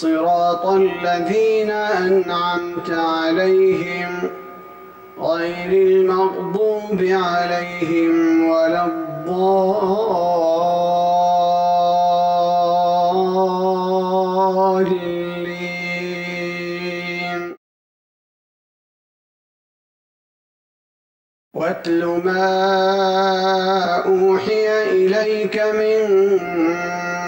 صراط الذين أنعمت عليهم غير المغضوب عليهم ولا الضالين. واتل ما أوحي إليك من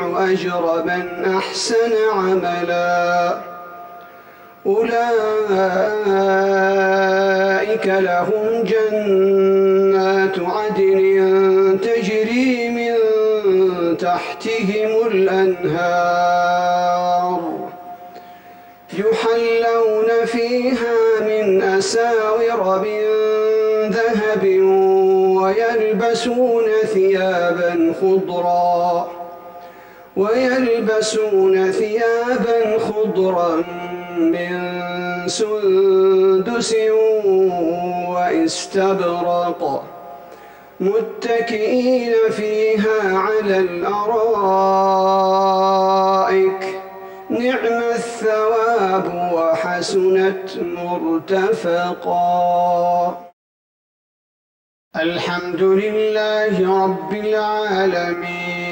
أجر من أحسن عملا. أولئك لهم جنات عدن تجري من تحتهم الأنهار. يحلون فيها من أساور من ذهب ويلبسون ثيابا خضرا. ويلبسون ثيابا خضرا من سندس واستبرق متكئين فيها على الأرائك. نعم الثواب وحسنت مرتفقا. الحمد لله رب العالمين.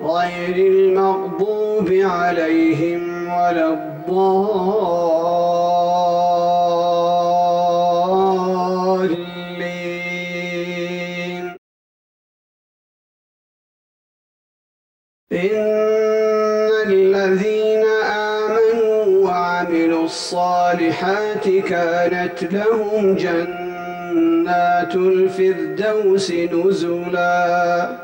غير المغضوب عليهم ولا الضالين. إن الذين آمنوا وعملوا الصالحات كانت لهم جنات الفردوس نزلاً.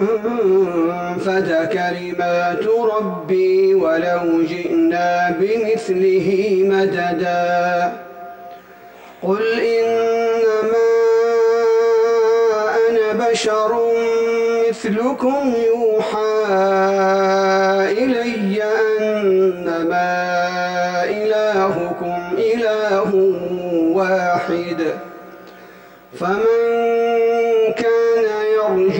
تنفد كلمات ربي ولو جئنا بمثله مددا. قل إنما أنا بشر مثلكم يوحى إلي أنما إلهكم إله واحد. فمن كان يرجو